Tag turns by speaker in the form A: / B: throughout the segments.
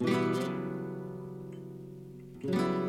A: みん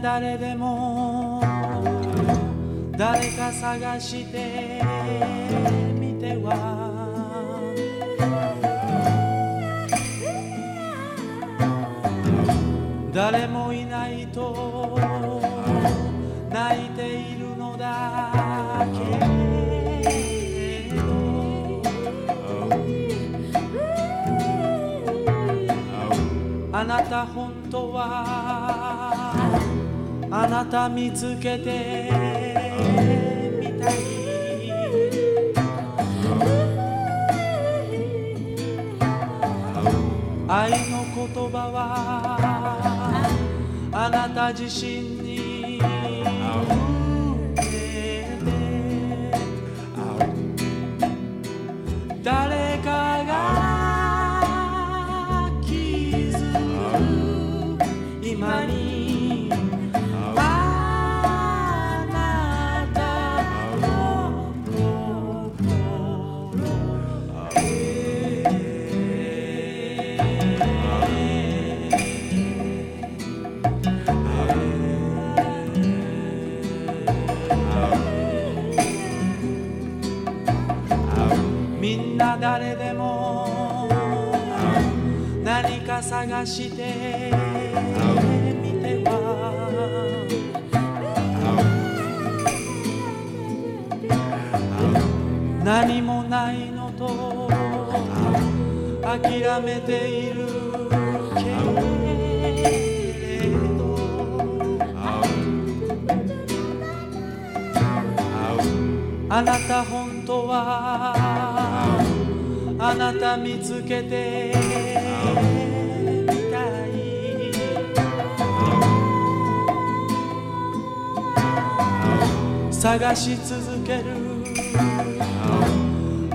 A: 誰でも誰か探してみては。誰もいないと泣いているのだけ。れどあなた本当はあなた見つけてみたい。愛の言葉はあなた自身に触れて。誰かが気づく今に。みんな誰でも何か探してみては。何もないのと諦めている。あなた本当はあなた見つけてみたい。探し続ける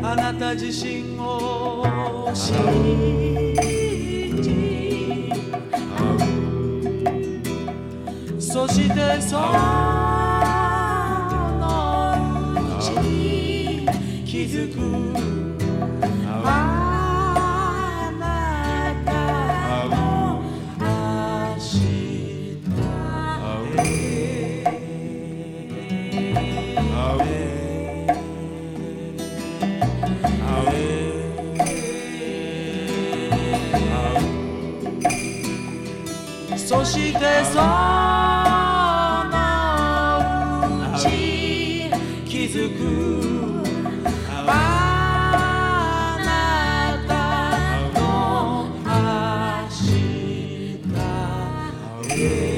A: あなた自身を信じ。そしてそうづく。あなたの明日そしてその。うち気づ Yeah.